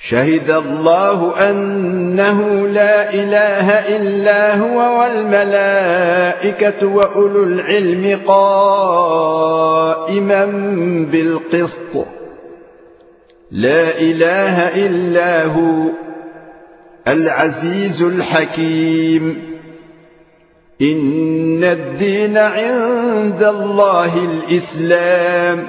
شهد الله أنه لا إله إلا هو والملائكة وأولو العلم قائما بالقسط. لا إله إلا هو العزيز الحكيم. إن الدين عند الله الإسلام.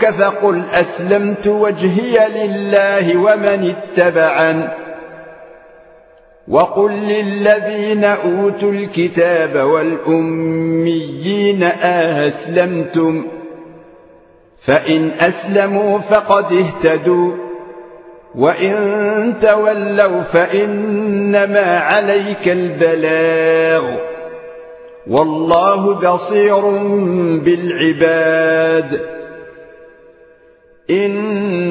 حاجوك فقل أسلمت وجهي لله ومن اتبعن. وقل للذين أوتوا الكتاب والأميين أسلمتم فإن أسلموا فقد اهتدوا وإن تولوا فإنما عليك البلاغ. والله بصير بالعباد.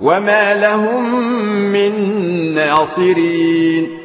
وما لهم من ناصرين